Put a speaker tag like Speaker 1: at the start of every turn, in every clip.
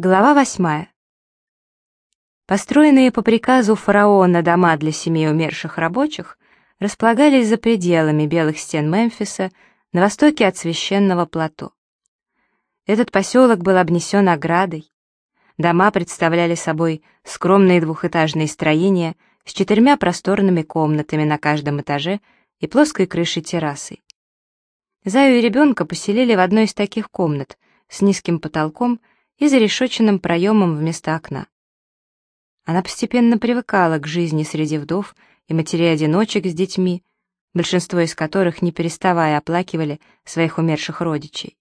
Speaker 1: Глава восьмая. Построенные по приказу фараона дома для семей умерших рабочих располагались за пределами белых стен Мемфиса на востоке от священного плато. Этот поселок был обнесен оградой. Дома представляли собой скромные двухэтажные строения с четырьмя просторными комнатами на каждом этаже и плоской крышей террасой. Заю и ребенка поселили в одной из таких комнат с низким потолком и зарешоченным проемом вместо окна. Она постепенно привыкала к жизни среди вдов и матерей-одиночек с детьми, большинство из которых, не переставая, оплакивали своих умерших родичей.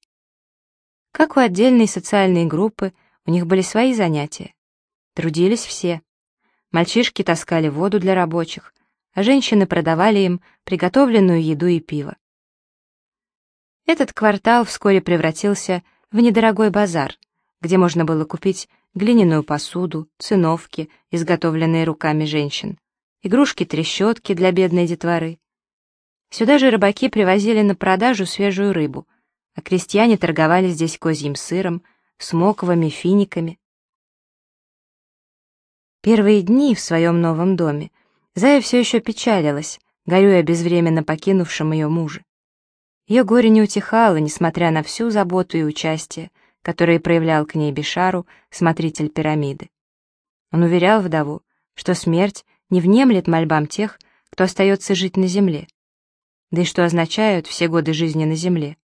Speaker 1: Как у отдельной социальной группы, у них были свои занятия. Трудились все. Мальчишки таскали воду для рабочих, а женщины продавали им приготовленную еду и пиво. Этот квартал вскоре превратился в недорогой базар, где можно было купить глиняную посуду, циновки, изготовленные руками женщин, игрушки-трещотки для бедной детворы. Сюда же рыбаки привозили на продажу свежую рыбу, а крестьяне торговали здесь козьим сыром, смоковыми, финиками. Первые дни в своем новом доме Зая все еще печалилась, горюя безвременно покинувшим ее муже. Ее горе не утихало, несмотря на всю заботу и участие, которые проявлял к ней Бишару, смотритель пирамиды. Он уверял вдову, что смерть не внемлет мольбам тех, кто остается жить на земле. Да и что означают все годы жизни на земле?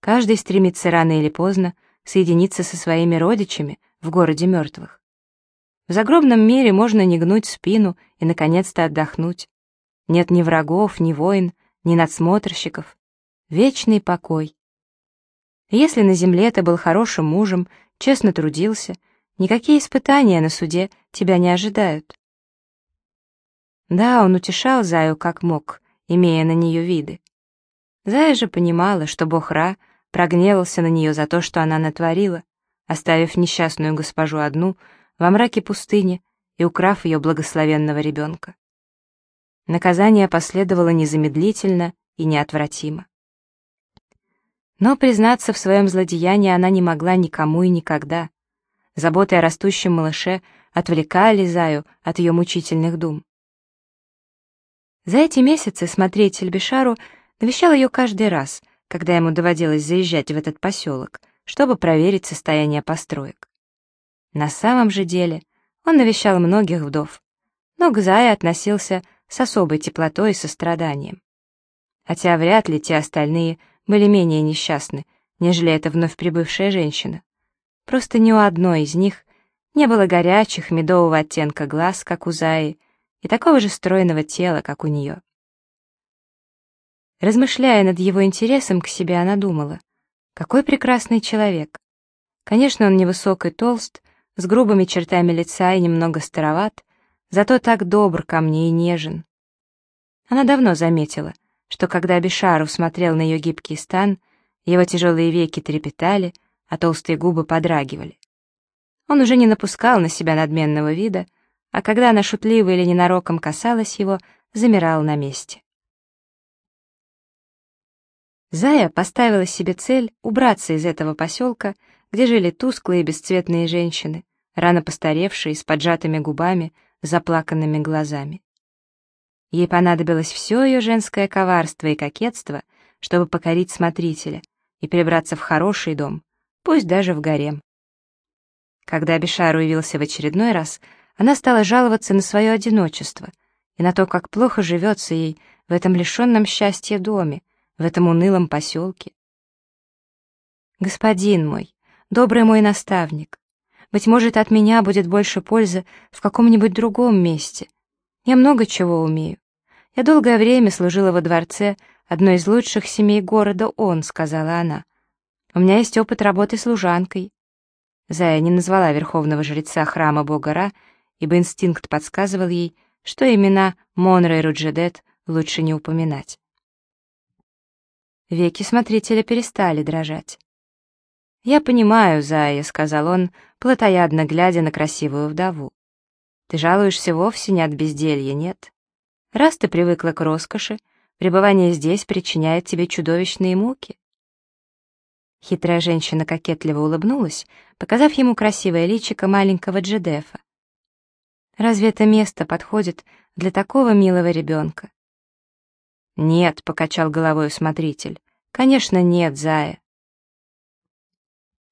Speaker 1: Каждый стремится рано или поздно соединиться со своими родичами в городе мертвых. В загробном мире можно не гнуть спину и, наконец-то, отдохнуть. Нет ни врагов, ни войн, ни надсмотрщиков. Вечный покой. Если на земле ты был хорошим мужем, честно трудился, никакие испытания на суде тебя не ожидают. Да, он утешал Заю как мог, имея на нее виды. Зая же понимала, что бог Ра прогневался на нее за то, что она натворила, оставив несчастную госпожу одну во мраке пустыни и украв ее благословенного ребенка. Наказание последовало незамедлительно и неотвратимо. Но признаться в своем злодеянии она не могла никому и никогда. Заботы о растущем малыше отвлекали Заю от ее мучительных дум. За эти месяцы смотритель Бешару навещал ее каждый раз, когда ему доводилось заезжать в этот поселок, чтобы проверить состояние построек. На самом же деле он навещал многих вдов, но к Зае относился с особой теплотой и состраданием. Хотя вряд ли те остальные были менее несчастны, нежели эта вновь прибывшая женщина. Просто ни у одной из них не было горячих, медового оттенка глаз, как у Заи, и такого же стройного тела, как у нее. Размышляя над его интересом к себе, она думала, какой прекрасный человек. Конечно, он невысок и толст, с грубыми чертами лица и немного староват, зато так добр ко мне и нежен. Она давно заметила, что когда Бишару смотрел на ее гибкий стан, его тяжелые веки трепетали, а толстые губы подрагивали. Он уже не напускал на себя надменного вида, а когда она шутливо или ненароком касалась его, замирал на месте. Зая поставила себе цель убраться из этого поселка, где жили тусклые бесцветные женщины, рано постаревшие, с поджатыми губами, заплаканными глазами. Ей понадобилось все ее женское коварство и кокетство, чтобы покорить смотрителя и перебраться в хороший дом, пусть даже в гарем. Когда Бишар явился в очередной раз, она стала жаловаться на свое одиночество и на то, как плохо живется ей в этом лишенном счастья доме, в этом унылом поселке. «Господин мой, добрый мой наставник, быть может, от меня будет больше пользы в каком-нибудь другом месте. Я много чего умею. «Я долгое время служила во дворце одной из лучших семей города Он», — сказала она. «У меня есть опыт работы служанкой». Зая не назвала верховного жреца храма бога Ра, ибо инстинкт подсказывал ей, что имена Монра и Руджедет лучше не упоминать. Веки смотрителя перестали дрожать. «Я понимаю, Зая», — сказал он, плотоядно глядя на красивую вдову. «Ты жалуешься вовсе не от безделья, нет? Раз ты привыкла к роскоши, пребывание здесь причиняет тебе чудовищные муки. Хитрая женщина кокетливо улыбнулась, показав ему красивое личико маленького Джедефа. «Разве это место подходит для такого милого ребенка?» «Нет», — покачал головой смотритель. «Конечно, нет, зая».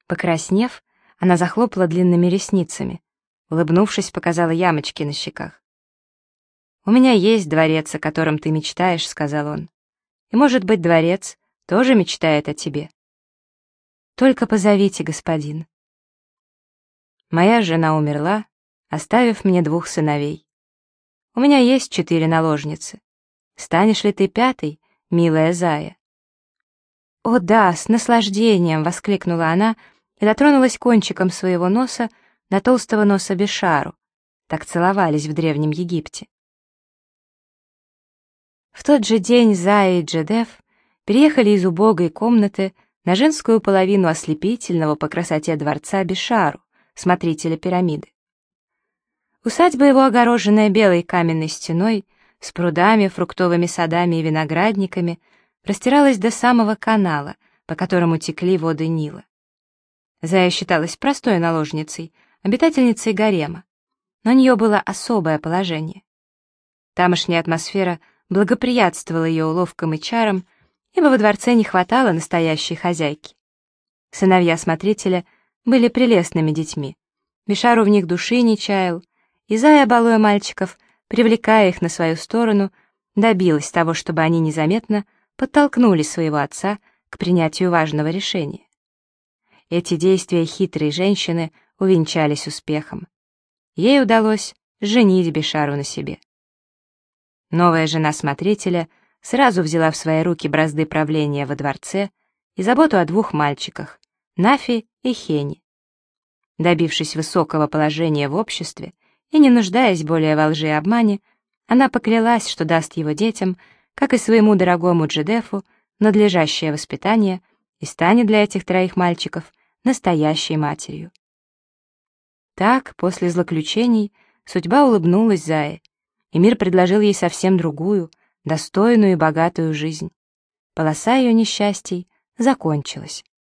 Speaker 1: Покраснев, она захлопала длинными ресницами. Улыбнувшись, показала ямочки на щеках. «У меня есть дворец, о котором ты мечтаешь», — сказал он. «И, может быть, дворец тоже мечтает о тебе». «Только позовите, господин». Моя жена умерла, оставив мне двух сыновей. У меня есть четыре наложницы. Станешь ли ты пятой, милая Зая?» «О да, с наслаждением!» — воскликнула она и дотронулась кончиком своего носа на толстого носа Бешару. Так целовались в Древнем Египте. В тот же день Зая и Джедеф переехали из убогой комнаты на женскую половину ослепительного по красоте дворца Бешару, смотрителя пирамиды. Усадьба его, огороженная белой каменной стеной, с прудами, фруктовыми садами и виноградниками, простиралась до самого канала, по которому текли воды Нила. Зая считалась простой наложницей, обитательницей гарема, но у нее было особое положение. Тамошняя атмосфера благоприятствовала ее уловкам и чарам, ибо во дворце не хватало настоящей хозяйки. Сыновья смотрителя были прелестными детьми. Мишару в них души не чаял, и Зая, балуя мальчиков, привлекая их на свою сторону, добилась того, чтобы они незаметно подтолкнули своего отца к принятию важного решения. Эти действия хитрой женщины увенчались успехом. Ей удалось женить Бешару на себе. Новая жена смотрителя сразу взяла в свои руки бразды правления во дворце и заботу о двух мальчиках — Нафи и Хени. Добившись высокого положения в обществе, и не нуждаясь более во лжи и обмане, она поклялась, что даст его детям, как и своему дорогому Джедефу, надлежащее воспитание и станет для этих троих мальчиков настоящей матерью. Так, после злоключений, судьба улыбнулась Зае, и мир предложил ей совсем другую, достойную и богатую жизнь. Полоса ее несчастий закончилась.